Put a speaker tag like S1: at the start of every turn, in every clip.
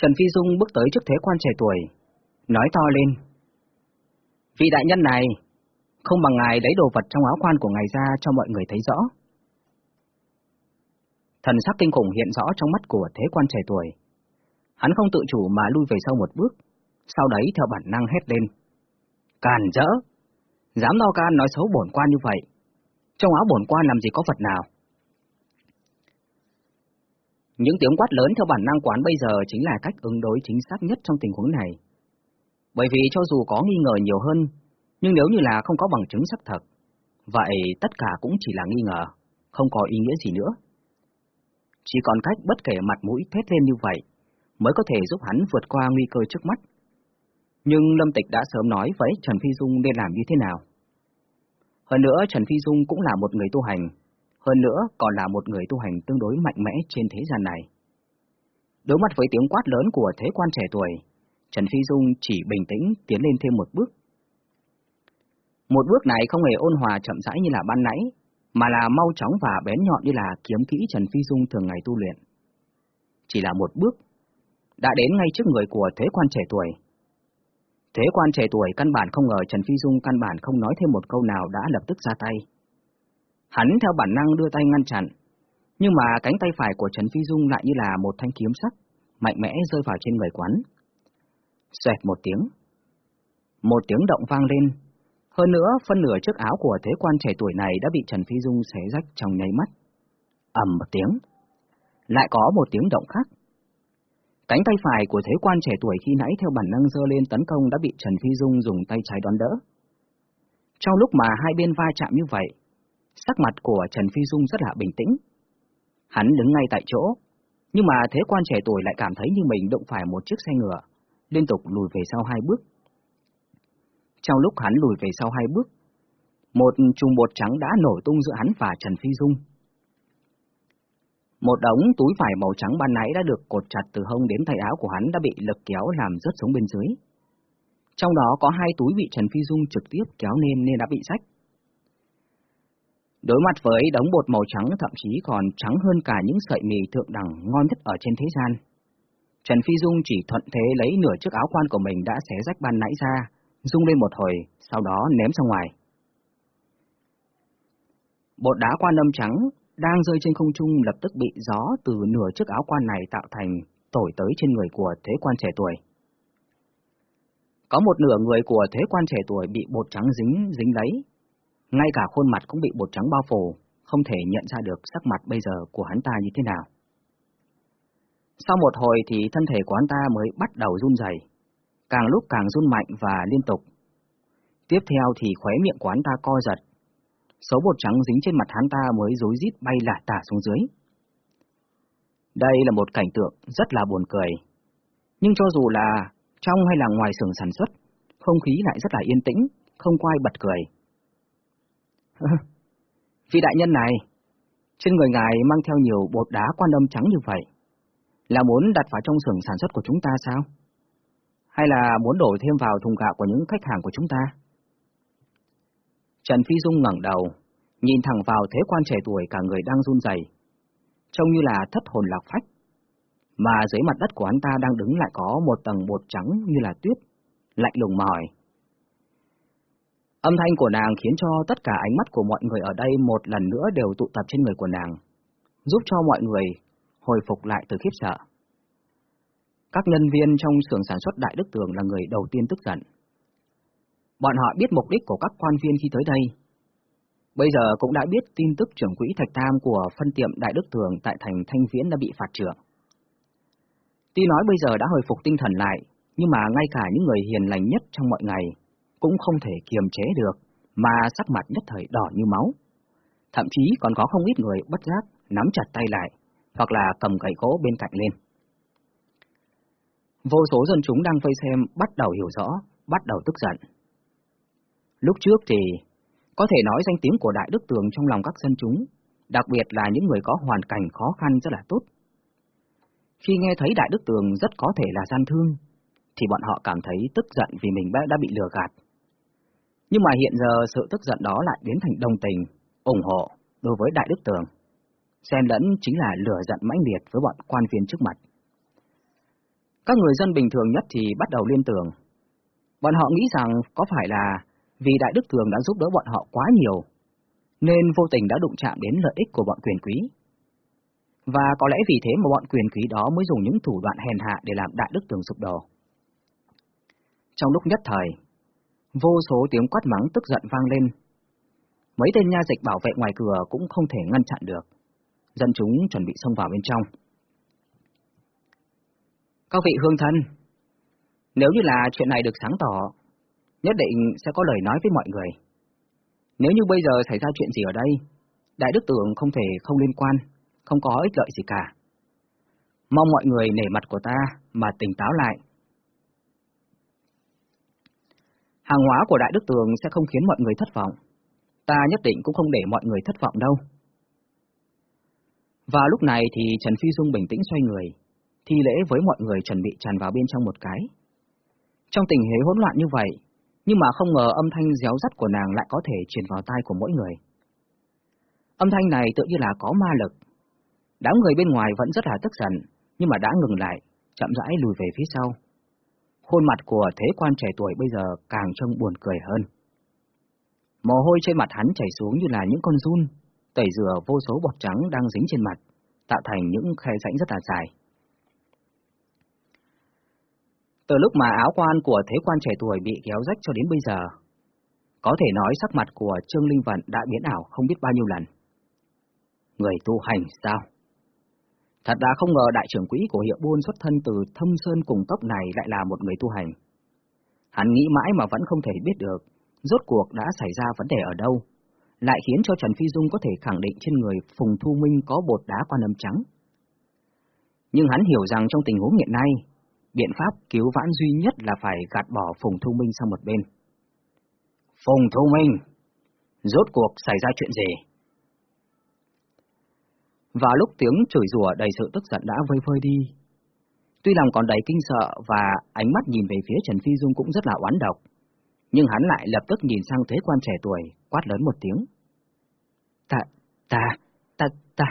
S1: Trần Phi Dung bước tới trước thế quan trẻ tuổi, nói to lên. Vị đại nhân này, không bằng ngài lấy đồ vật trong áo quan của ngài ra cho mọi người thấy rõ. Thần sắc kinh khủng hiện rõ trong mắt của thế quan trẻ tuổi. Hắn không tự chủ mà lui về sau một bước, sau đấy theo bản năng hét lên. Càn rỡ! Dám lo can nói xấu bổn quan như vậy. Trong áo bổn quan làm gì có vật nào? Những tiếng quát lớn theo bản năng quán bây giờ chính là cách ứng đối chính xác nhất trong tình huống này. Bởi vì cho dù có nghi ngờ nhiều hơn, nhưng nếu như là không có bằng chứng xác thật, vậy tất cả cũng chỉ là nghi ngờ, không có ý nghĩa gì nữa. Chỉ còn cách bất kể mặt mũi thét lên như vậy, mới có thể giúp hắn vượt qua nguy cơ trước mắt. Nhưng Lâm Tịch đã sớm nói với Trần Phi Dung nên làm như thế nào. Hơn nữa Trần Phi Dung cũng là một người tu hành, hơn nữa còn là một người tu hành tương đối mạnh mẽ trên thế gian này. Đối mặt với tiếng quát lớn của thế quan trẻ tuổi, Trần Phi Dung chỉ bình tĩnh tiến lên thêm một bước. Một bước này không hề ôn hòa chậm rãi như là ban nãy, mà là mau chóng và bén nhọn như là kiếm kỹ Trần Phi Dung thường ngày tu luyện. Chỉ là một bước, đã đến ngay trước người của thế quan trẻ tuổi. Thế quan trẻ tuổi căn bản không ngờ Trần Phi Dung căn bản không nói thêm một câu nào đã lập tức ra tay. Hắn theo bản năng đưa tay ngăn chặn, nhưng mà cánh tay phải của Trần Phi Dung lại như là một thanh kiếm sắc, mạnh mẽ rơi vào trên người quán. Xoẹt một tiếng. Một tiếng động vang lên. Hơn nữa, phân nửa chiếc áo của thế quan trẻ tuổi này đã bị Trần Phi Dung xé rách trong nháy mắt. ầm một tiếng. Lại có một tiếng động khác. Cánh tay phải của thế quan trẻ tuổi khi nãy theo bản năng dơ lên tấn công đã bị Trần Phi Dung dùng tay trái đón đỡ. Trong lúc mà hai bên va chạm như vậy, sắc mặt của Trần Phi Dung rất là bình tĩnh. Hắn đứng ngay tại chỗ, nhưng mà thế quan trẻ tuổi lại cảm thấy như mình động phải một chiếc xe ngựa, liên tục lùi về sau hai bước. Trong lúc hắn lùi về sau hai bước, một chùm bột trắng đã nổi tung giữa hắn và Trần Phi Dung. Một đống túi vải màu trắng ban nãy đã được cột chặt từ hông đến tay áo của hắn đã bị lực kéo làm rớt xuống bên dưới. Trong đó có hai túi bị Trần Phi Dung trực tiếp kéo lên nên đã bị rách. Đối mặt với đống bột màu trắng thậm chí còn trắng hơn cả những sợi mì thượng đẳng ngon nhất ở trên thế gian. Trần Phi Dung chỉ thuận thế lấy nửa chiếc áo quan của mình đã xé rách ban nãy ra, rung lên một hồi, sau đó ném ra ngoài. Bột đá quan âm trắng đang rơi trên không trung lập tức bị gió từ nửa chiếc áo quan này tạo thành tổi tới trên người của thế quan trẻ tuổi. Có một nửa người của thế quan trẻ tuổi bị bột trắng dính dính lấy, ngay cả khuôn mặt cũng bị bột trắng bao phủ, không thể nhận ra được sắc mặt bây giờ của hắn ta như thế nào. Sau một hồi thì thân thể của hắn ta mới bắt đầu run rẩy, càng lúc càng run mạnh và liên tục. Tiếp theo thì khóe miệng của hắn ta co giật, số bột trắng dính trên mặt hắn ta mới rối rít bay lả tả xuống dưới. Đây là một cảnh tượng rất là buồn cười. Nhưng cho dù là trong hay là ngoài xưởng sản xuất, không khí lại rất là yên tĩnh, không có ai bật cười. Vị đại nhân này, trên người ngài mang theo nhiều bột đá quan âm trắng như vậy, là muốn đặt vào trong xưởng sản xuất của chúng ta sao? Hay là muốn đổ thêm vào thùng gạo của những khách hàng của chúng ta? Trần Phi Dung ngẩng đầu, nhìn thẳng vào thế quan trẻ tuổi cả người đang run rẩy, trông như là thất hồn lạc phách. Mà dưới mặt đất của hắn ta đang đứng lại có một tầng bột trắng như là tuyết, lạnh lùng mỏi. Âm thanh của nàng khiến cho tất cả ánh mắt của mọi người ở đây một lần nữa đều tụ tập trên người của nàng, giúp cho mọi người hồi phục lại từ khiếp sợ. Các nhân viên trong xưởng sản xuất Đại Đức Tường là người đầu tiên tức giận. Bọn họ biết mục đích của các quan viên khi tới đây. Bây giờ cũng đã biết tin tức trưởng quỹ Thạch Tam của phân tiệm Đại Đức Tường tại thành Thanh Viễn đã bị phạt trưởng. Tuy nói bây giờ đã hồi phục tinh thần lại, nhưng mà ngay cả những người hiền lành nhất trong mọi ngày cũng không thể kiềm chế được, mà sắc mặt nhất thời đỏ như máu. Thậm chí còn có không ít người bất giác nắm chặt tay lại, hoặc là cầm gậy gỗ bên cạnh lên. Vô số dân chúng đang vây xem bắt đầu hiểu rõ, bắt đầu tức giận. Lúc trước thì có thể nói danh tiếng của Đại Đức Tường trong lòng các dân chúng, đặc biệt là những người có hoàn cảnh khó khăn rất là tốt. Khi nghe thấy Đại Đức Tường rất có thể là gian thương, thì bọn họ cảm thấy tức giận vì mình đã bị lừa gạt. Nhưng mà hiện giờ sự tức giận đó lại biến thành đồng tình, ủng hộ đối với Đại Đức Tường. Xen lẫn chính là lửa giận mãnh liệt với bọn quan viên trước mặt. Các người dân bình thường nhất thì bắt đầu liên tưởng. Bọn họ nghĩ rằng có phải là vì Đại Đức Tường đã giúp đỡ bọn họ quá nhiều, nên vô tình đã đụng chạm đến lợi ích của bọn quyền quý. Và có lẽ vì thế mà bọn quyền quý đó mới dùng những thủ đoạn hèn hạ để làm Đại Đức Tường sụp đổ. Trong lúc nhất thời, vô số tiếng quát mắng tức giận vang lên. Mấy tên nha dịch bảo vệ ngoài cửa cũng không thể ngăn chặn được. Dân chúng chuẩn bị xông vào bên trong. Các vị hương thân, nếu như là chuyện này được sáng tỏ, nhất định sẽ có lời nói với mọi người. Nếu như bây giờ xảy ra chuyện gì ở đây, Đại Đức Tưởng không thể không liên quan, không có ích lợi gì cả. Mong mọi người nể mặt của ta mà tỉnh táo lại. Hàng hóa của Đại Đức Tường sẽ không khiến mọi người thất vọng. Ta nhất định cũng không để mọi người thất vọng đâu. Và lúc này thì Trần Phi Dung bình tĩnh xoay người, thi lễ với mọi người chuẩn bị tràn vào bên trong một cái. Trong tình thế hỗn loạn như vậy, nhưng mà không ngờ âm thanh réo rắt của nàng lại có thể truyền vào tai của mỗi người. Âm thanh này tự như là có ma lực. Đám người bên ngoài vẫn rất là tức giận, nhưng mà đã ngừng lại, chậm rãi lùi về phía sau. Khuôn mặt của thế quan trẻ tuổi bây giờ càng trông buồn cười hơn. Mồ hôi trên mặt hắn chảy xuống như là những con run, tẩy rửa vô số bọt trắng đang dính trên mặt, tạo thành những khe rãnh rất là dài. Từ lúc mà áo quan của thế quan trẻ tuổi bị kéo rách cho đến bây giờ, có thể nói sắc mặt của Trương Linh Vận đã biến ảo không biết bao nhiêu lần. Người tu hành sao? Thật đã không ngờ đại trưởng quỹ của hiệu buôn xuất thân từ thâm sơn cùng tốc này lại là một người tu hành. Hắn nghĩ mãi mà vẫn không thể biết được, rốt cuộc đã xảy ra vấn đề ở đâu, lại khiến cho Trần Phi Dung có thể khẳng định trên người Phùng Thu Minh có bột đá quan âm trắng. Nhưng hắn hiểu rằng trong tình huống hiện nay, biện pháp cứu vãn duy nhất là phải gạt bỏ Phùng Thu Minh sang một bên. Phùng Thu Minh, rốt cuộc xảy ra chuyện gì? Và lúc tiếng chửi rủa đầy sự tức giận đã vơi vơi đi. Tuy lòng còn đầy kinh sợ và ánh mắt nhìn về phía Trần Phi Dung cũng rất là oán độc, nhưng hắn lại lập tức nhìn sang thế quan trẻ tuổi, quát lớn một tiếng. Ta, ta, ta, ta.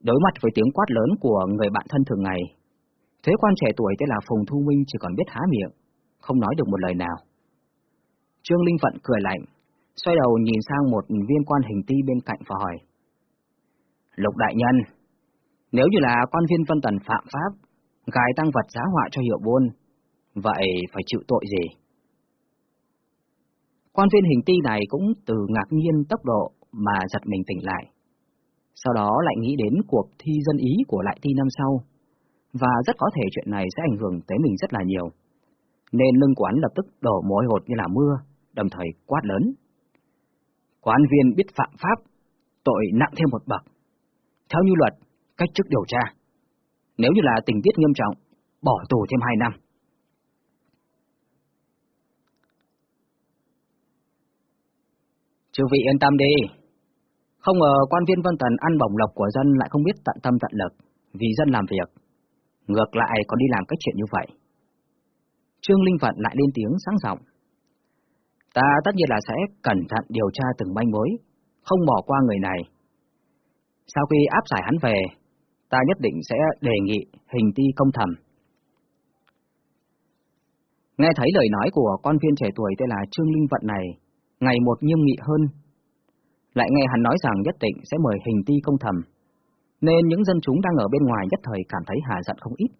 S1: Đối mặt với tiếng quát lớn của người bạn thân thường ngày, thế quan trẻ tuổi tên là Phùng Thu Minh chỉ còn biết há miệng, không nói được một lời nào. Trương Linh phận cười lạnh, xoay đầu nhìn sang một viên quan hình ti bên cạnh và hỏi. Lục đại nhân, nếu như là quan viên Vân Tần phạm pháp, gài tăng vật giá họa cho hiệu buôn, vậy phải chịu tội gì? Quan viên hình ti này cũng từ ngạc nhiên tốc độ mà giật mình tỉnh lại. Sau đó lại nghĩ đến cuộc thi dân ý của lại thi năm sau, và rất có thể chuyện này sẽ ảnh hưởng tới mình rất là nhiều. Nên lưng quán lập tức đổ mối hột như là mưa, đồng thời quát lớn. Quan viên biết phạm pháp, tội nặng thêm một bậc. Theo như luật, cách chức điều tra. Nếu như là tình tiết nghiêm trọng, bỏ tù thêm 2 năm. Chư vị yên tâm đi. Không ngờ quan viên Vân Tần ăn bổng lộc của dân lại không biết tận tâm tận lực, vì dân làm việc. Ngược lại còn đi làm cách chuyện như vậy. Trương Linh Vận lại lên tiếng sáng giọng. Ta tất nhiên là sẽ cẩn thận điều tra từng manh mối, không bỏ qua người này, sau khi áp giải hắn về, ta nhất định sẽ đề nghị hình ti công thẩm. Nghe thấy lời nói của con viên trẻ tuổi tên là Trương Linh Vận này, ngày một nghiêm nghị hơn. Lại nghe hắn nói rằng nhất định sẽ mời hình ti công thẩm, nên những dân chúng đang ở bên ngoài nhất thời cảm thấy hà giận không ít.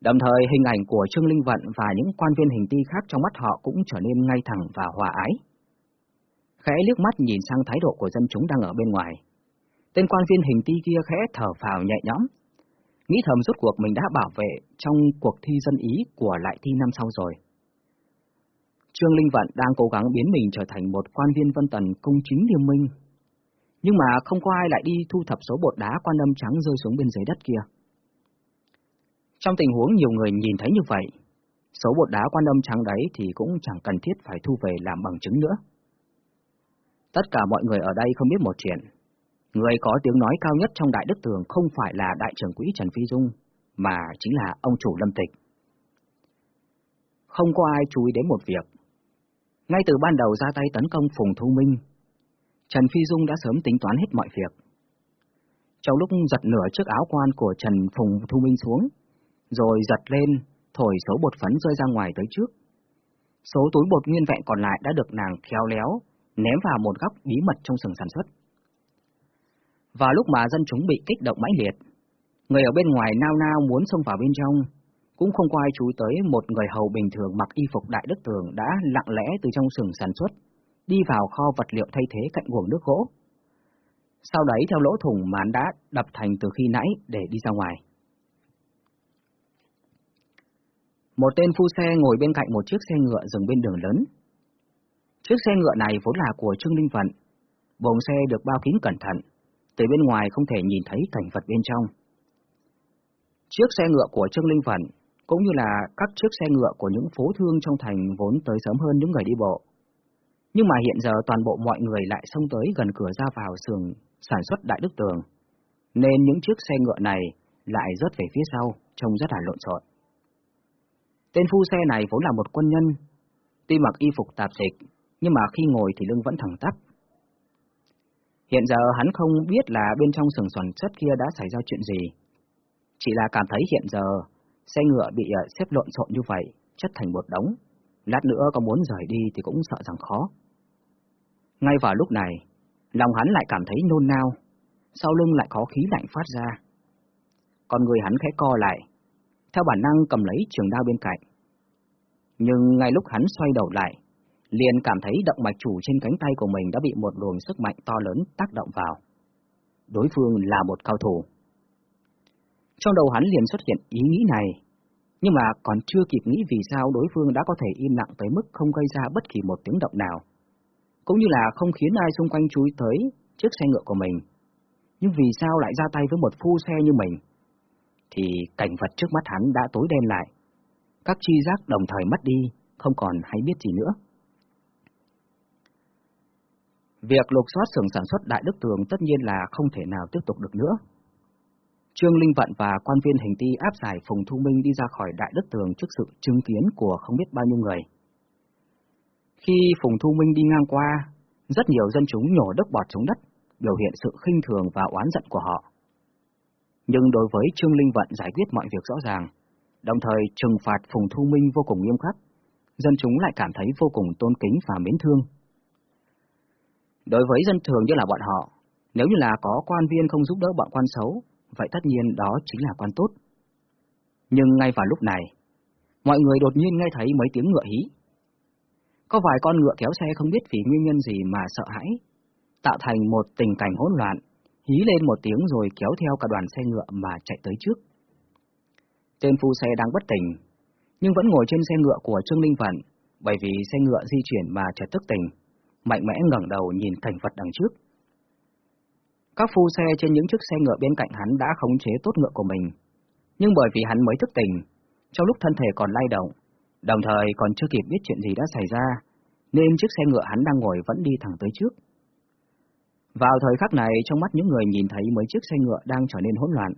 S1: Đồng thời hình ảnh của Trương Linh Vận và những quan viên hình ti khác trong mắt họ cũng trở nên ngay thẳng và hòa ái. Khẽ liếc mắt nhìn sang thái độ của dân chúng đang ở bên ngoài, Tên quan viên hình ti kia khẽ thở phào nhẹ nhõm, nghĩ thầm rốt cuộc mình đã bảo vệ trong cuộc thi dân ý của lại thi năm sau rồi. Trương Linh Vận đang cố gắng biến mình trở thành một quan viên vân tần công chính liêm minh, nhưng mà không có ai lại đi thu thập số bột đá quan âm trắng rơi xuống bên dưới đất kia. Trong tình huống nhiều người nhìn thấy như vậy, số bột đá quan âm trắng đấy thì cũng chẳng cần thiết phải thu về làm bằng chứng nữa. Tất cả mọi người ở đây không biết một chuyện, Người có tiếng nói cao nhất trong Đại Đức Tường không phải là Đại trưởng quỹ Trần Phi Dung, mà chính là ông chủ Lâm Tịch. Không có ai chú ý đến một việc. Ngay từ ban đầu ra tay tấn công Phùng Thu Minh, Trần Phi Dung đã sớm tính toán hết mọi việc. Trong lúc giật nửa chiếc áo quan của Trần Phùng Thu Minh xuống, rồi giật lên, thổi số bột phấn rơi ra ngoài tới trước. Số túi bột nguyên vẹn còn lại đã được nàng khéo léo, ném vào một góc bí mật trong sừng sản xuất. Và lúc mà dân chúng bị kích động mãnh liệt, người ở bên ngoài nao nao muốn xông vào bên trong, cũng không có ai chú tới một người hầu bình thường mặc y phục đại đức tường đã lặng lẽ từ trong sừng sản xuất, đi vào kho vật liệu thay thế cạnh guồng nước gỗ. Sau đấy theo lỗ thủng mà đã đập thành từ khi nãy để đi ra ngoài. Một tên phu xe ngồi bên cạnh một chiếc xe ngựa dừng bên đường lớn. Chiếc xe ngựa này vốn là của Trương Linh Vận. Bồn xe được bao kín cẩn thận, từ bên ngoài không thể nhìn thấy cảnh vật bên trong. Chiếc xe ngựa của Trương Linh Vận, cũng như là các chiếc xe ngựa của những phố thương trong thành vốn tới sớm hơn những người đi bộ. Nhưng mà hiện giờ toàn bộ mọi người lại xông tới gần cửa ra vào xưởng sản xuất Đại Đức Tường, nên những chiếc xe ngựa này lại rớt về phía sau, trông rất là lộn xộn. Tên phu xe này vốn là một quân nhân, tuy mặc y phục tạp dịch, nhưng mà khi ngồi thì lưng vẫn thẳng tắp. Hiện giờ hắn không biết là bên trong sừng xoắn chất kia đã xảy ra chuyện gì. Chỉ là cảm thấy hiện giờ xe ngựa bị ờ, xếp lộn xộn như vậy, chất thành một đống. Lát nữa có muốn rời đi thì cũng sợ rằng khó. Ngay vào lúc này, lòng hắn lại cảm thấy nôn nao, sau lưng lại có khí lạnh phát ra. còn người hắn khẽ co lại, theo bản năng cầm lấy trường đao bên cạnh. Nhưng ngay lúc hắn xoay đầu lại, liền cảm thấy động mạch chủ trên cánh tay của mình đã bị một luồng sức mạnh to lớn tác động vào. Đối phương là một cao thủ. Trong đầu hắn liền xuất hiện ý nghĩ này, nhưng mà còn chưa kịp nghĩ vì sao đối phương đã có thể im lặng tới mức không gây ra bất kỳ một tiếng động nào, cũng như là không khiến ai xung quanh chú ý tới chiếc xe ngựa của mình. Nhưng vì sao lại ra tay với một phu xe như mình? Thì cảnh vật trước mắt hắn đã tối đen lại. Các chi giác đồng thời mất đi, không còn hay biết gì nữa. Việc lục soát xưởng sản xuất Đại Đức Tường tất nhiên là không thể nào tiếp tục được nữa. Trương Linh Vận và quan viên hình ti áp giải Phùng Thu Minh đi ra khỏi Đại Đức Tường trước sự chứng kiến của không biết bao nhiêu người. Khi Phùng Thu Minh đi ngang qua, rất nhiều dân chúng nhổ đất bọt xuống đất, biểu hiện sự khinh thường và oán giận của họ. Nhưng đối với Trương Linh Vận giải quyết mọi việc rõ ràng, đồng thời trừng phạt Phùng Thu Minh vô cùng nghiêm khắc, dân chúng lại cảm thấy vô cùng tôn kính và mến thương. Đối với dân thường như là bọn họ, nếu như là có quan viên không giúp đỡ bọn quan xấu, vậy tất nhiên đó chính là quan tốt. Nhưng ngay vào lúc này, mọi người đột nhiên nghe thấy mấy tiếng ngựa hí. Có vài con ngựa kéo xe không biết vì nguyên nhân gì mà sợ hãi, tạo thành một tình cảnh hỗn loạn, hí lên một tiếng rồi kéo theo cả đoàn xe ngựa mà chạy tới trước. Tên phu xe đang bất tỉnh, nhưng vẫn ngồi trên xe ngựa của Trương Linh Vận, bởi vì xe ngựa di chuyển mà chợt tức tỉnh, mạnh mẽ ngẩng đầu nhìn cảnh vật đằng trước. Các phu xe trên những chiếc xe ngựa bên cạnh hắn đã khống chế tốt ngựa của mình, nhưng bởi vì hắn mới thức tỉnh, trong lúc thân thể còn lay động, đồng thời còn chưa kịp biết chuyện gì đã xảy ra, nên chiếc xe ngựa hắn đang ngồi vẫn đi thẳng tới trước. Vào thời khắc này, trong mắt những người nhìn thấy mấy chiếc xe ngựa đang trở nên hỗn loạn.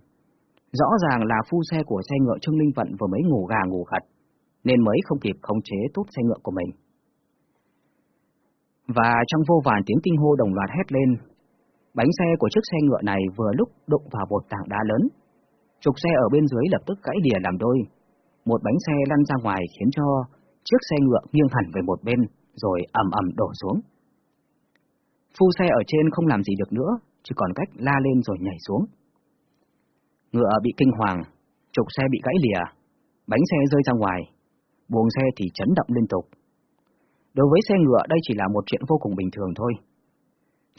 S1: Rõ ràng là phu xe của xe ngựa Trương Linh Vận vừa mới ngủ gà ngủ gật, nên mới không kịp khống chế tốt xe ngựa của mình. Và trong vô vàn tiếng kinh hô đồng loạt hét lên, bánh xe của chiếc xe ngựa này vừa lúc đụng vào một tảng đá lớn. Trục xe ở bên dưới lập tức gãy đìa làm đôi. Một bánh xe lăn ra ngoài khiến cho chiếc xe ngựa nghiêng hẳn về một bên, rồi ầm ầm đổ xuống. Phu xe ở trên không làm gì được nữa, chỉ còn cách la lên rồi nhảy xuống. Ngựa bị kinh hoàng, trục xe bị gãy lìa, bánh xe rơi ra ngoài, buồng xe thì chấn động liên tục. Đối với xe ngựa đây chỉ là một chuyện vô cùng bình thường thôi.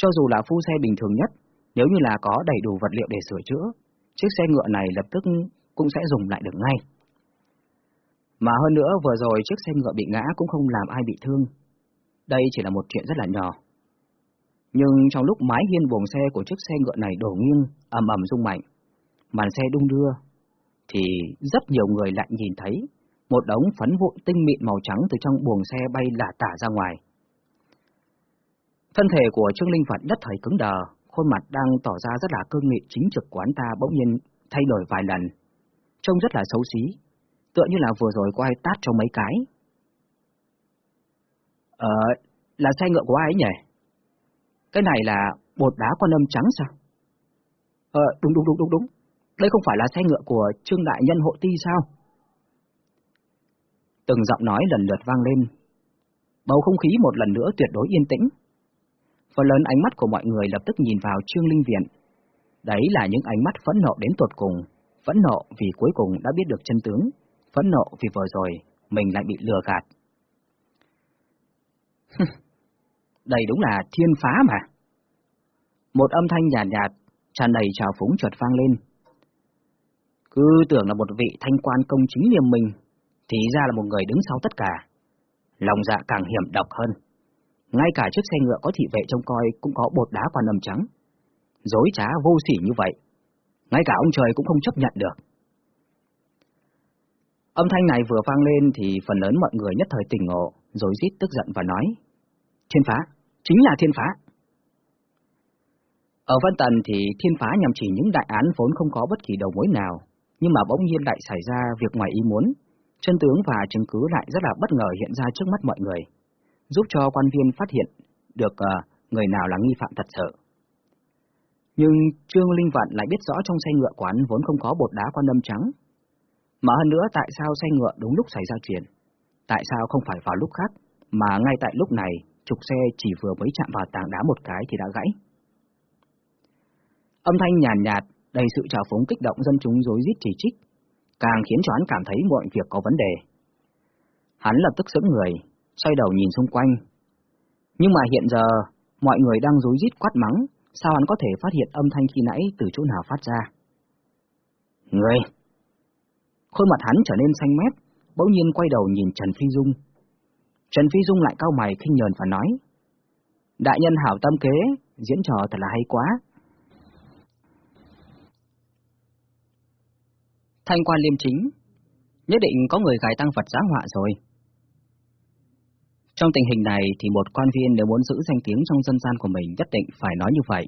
S1: Cho dù là phu xe bình thường nhất, nếu như là có đầy đủ vật liệu để sửa chữa, chiếc xe ngựa này lập tức cũng sẽ dùng lại được ngay. Mà hơn nữa vừa rồi chiếc xe ngựa bị ngã cũng không làm ai bị thương. Đây chỉ là một chuyện rất là nhỏ. Nhưng trong lúc mái hiên buồng xe của chiếc xe ngựa này đổ nghiêng, ầm ầm rung mạnh, màn xe đung đưa, thì rất nhiều người lại nhìn thấy một đống phấn vụn tinh mịn màu trắng từ trong buồng xe bay lả tả ra ngoài. Thân thể của Trương Linh Phật đất thời cứng đờ, khuôn mặt đang tỏ ra rất là cương nghị chính trực của anh ta bỗng nhiên thay đổi vài lần, trông rất là xấu xí, tựa như là vừa rồi có ai tát cho mấy cái. Ờ, là xe ngựa của ai ấy nhỉ? Cái này là bột đá con âm trắng sao? Ờ, đúng đúng đúng đúng đúng. Đây không phải là xe ngựa của Trương Đại Nhân hộ ti sao? Từng giọng nói lần lượt vang lên. Bầu không khí một lần nữa tuyệt đối yên tĩnh. Phần lớn ánh mắt của mọi người lập tức nhìn vào Trương Linh Viện. Đấy là những ánh mắt phẫn nộ đến tột cùng, phẫn nộ vì cuối cùng đã biết được chân tướng, phẫn nộ vì vừa rồi mình lại bị lừa gạt. Đây đúng là thiên phá mà. Một âm thanh nhàn nhạt, nhạt, tràn đầy trào phúng chợt vang lên. Cứ tưởng là một vị thanh quan công chính liềm mình thì ra là một người đứng sau tất cả. Lòng dạ càng hiểm độc hơn. Ngay cả chiếc xe ngựa có thị vệ trông coi cũng có bột đá quan âm trắng. Dối trá vô sỉ như vậy, ngay cả ông trời cũng không chấp nhận được. Âm thanh này vừa vang lên thì phần lớn mọi người nhất thời tỉnh ngộ, rồi rít tức giận và nói. Thiên phá, chính là thiên phá. Ở Vân Tần thì thiên phá nhằm chỉ những đại án vốn không có bất kỳ đầu mối nào, nhưng mà bỗng nhiên lại xảy ra việc ngoài ý muốn, chân tướng và chứng cứ lại rất là bất ngờ hiện ra trước mắt mọi người, giúp cho quan viên phát hiện được uh, người nào là nghi phạm thật sự. Nhưng Trương Linh Vận lại biết rõ trong xe ngựa quán vốn không có bột đá quan âm trắng. Mà hơn nữa tại sao xe ngựa đúng lúc xảy ra chuyện? Tại sao không phải vào lúc khác, mà ngay tại lúc này trục xe chỉ vừa mới chạm vào tảng đá một cái thì đã gãy? Âm thanh nhàn nhạt, đầy sự trào phúng kích động dân chúng rối rít chỉ trích, càng khiến cho hắn cảm thấy mọi việc có vấn đề. Hắn lập tức sững người, xoay đầu nhìn xung quanh. Nhưng mà hiện giờ, mọi người đang rối rít quát mắng, sao hắn có thể phát hiện âm thanh khi nãy từ chỗ nào phát ra? Người! Khuôn mặt hắn trở nên xanh mét, bỗng nhiên quay đầu nhìn Trần Phi Dung. Trần Phi Dung lại cao mày khinh nhờn và nói, Đại nhân hảo tâm kế, diễn trò thật là hay quá. Thanh quan liêm chính, nhất định có người gài tăng Phật giá họa rồi. Trong tình hình này thì một quan viên nếu muốn giữ danh tiếng trong dân gian của mình nhất định phải nói như vậy.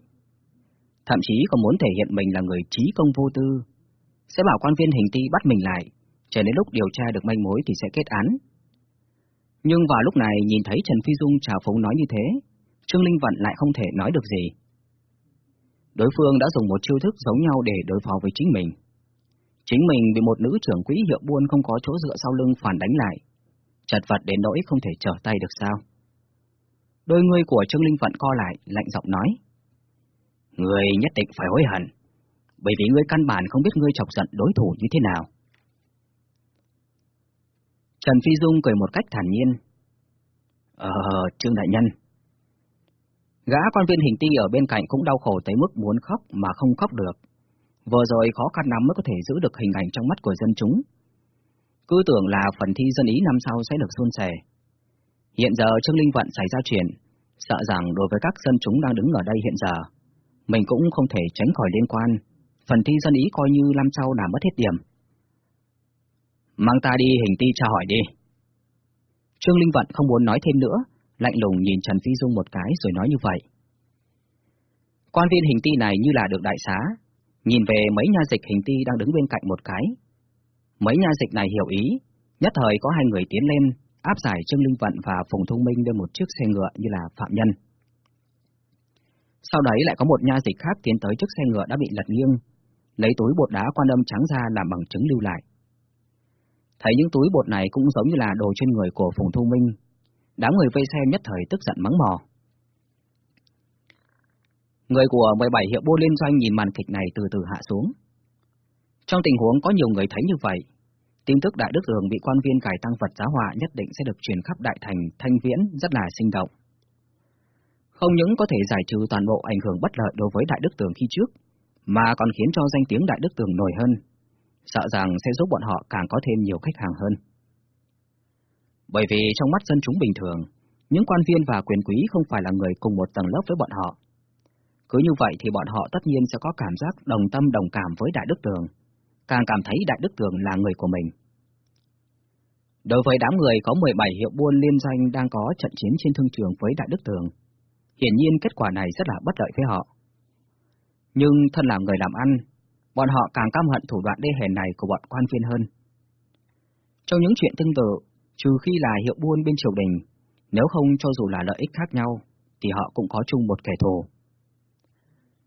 S1: Thậm chí còn muốn thể hiện mình là người trí công vô tư, sẽ bảo quan viên hình ti bắt mình lại, chờ đến lúc điều tra được manh mối thì sẽ kết án. Nhưng vào lúc này nhìn thấy Trần Phi Dung trào phúng nói như thế, Trương Linh Vận lại không thể nói được gì. Đối phương đã dùng một chiêu thức giống nhau để đối phó với chính mình. Chính mình bị một nữ trưởng quỹ hiệu buôn không có chỗ dựa sau lưng phản đánh lại, chật vật đến nỗi không thể trở tay được sao. Đôi người của Trương Linh Vận co lại, lạnh giọng nói. Người nhất định phải hối hận, bởi vì ngươi căn bản không biết ngươi chọc giận đối thủ như thế nào. Trần Phi Dung cười một cách thản nhiên. Ờ, Trương Đại Nhân. Gã quan viên hình ti ở bên cạnh cũng đau khổ tới mức muốn khóc mà không khóc được. Vừa rồi khó khăn lắm mới có thể giữ được hình ảnh trong mắt của dân chúng. Cứ tưởng là phần thi dân ý năm sau sẽ được suôn sẻ. Hiện giờ Trương Linh Vận xảy ra chuyện, sợ rằng đối với các dân chúng đang đứng ở đây hiện giờ, mình cũng không thể tránh khỏi liên quan. Phần thi dân ý coi như năm sau đã mất hết điểm. Mang ta đi hình ti tra hỏi đi. Trương Linh Vận không muốn nói thêm nữa, lạnh lùng nhìn Trần Phi Dung một cái rồi nói như vậy. Quan viên hình ti này như là được đại xá, nhìn về mấy nha dịch hình ti đang đứng bên cạnh một cái. Mấy nha dịch này hiểu ý, nhất thời có hai người tiến lên, áp giải Trương Linh Vận và Phùng Thông Minh lên một chiếc xe ngựa như là phạm nhân. Sau đấy lại có một nha dịch khác tiến tới chiếc xe ngựa đã bị lật nghiêng, lấy túi bột đá quan âm trắng ra làm bằng chứng lưu lại. Thấy những túi bột này cũng giống như là đồ trên người của Phùng Thu Minh, đám người vây xem nhất thời tức giận mắng mò. Người của 17 hiệu buôn liên doanh nhìn màn kịch này từ từ hạ xuống. Trong tình huống có nhiều người thấy như vậy, tin tức Đại Đức Đường bị quan viên cải tăng vật giá họa nhất định sẽ được truyền khắp Đại Thành, Thanh Viễn rất là sinh động. Không những có thể giải trừ toàn bộ ảnh hưởng bất lợi đối với Đại Đức Tường khi trước, mà còn khiến cho danh tiếng Đại Đức Tường nổi hơn, sợ rằng sẽ giúp bọn họ càng có thêm nhiều khách hàng hơn. Bởi vì trong mắt dân chúng bình thường, những quan viên và quyền quý không phải là người cùng một tầng lớp với bọn họ. Cứ như vậy thì bọn họ tất nhiên sẽ có cảm giác đồng tâm đồng cảm với Đại Đức Tường, càng cảm thấy Đại Đức Tường là người của mình. Đối với đám người có 17 hiệu buôn liên danh đang có trận chiến trên thương trường với Đại Đức Tường, hiển nhiên kết quả này rất là bất lợi với họ. Nhưng thân là người làm ăn, bọn họ càng căm hận thủ đoạn đê hèn này của bọn quan viên hơn. Trong những chuyện tương tự, trừ khi là hiệu buôn bên triều đình, nếu không cho dù là lợi ích khác nhau, thì họ cũng có chung một kẻ thù.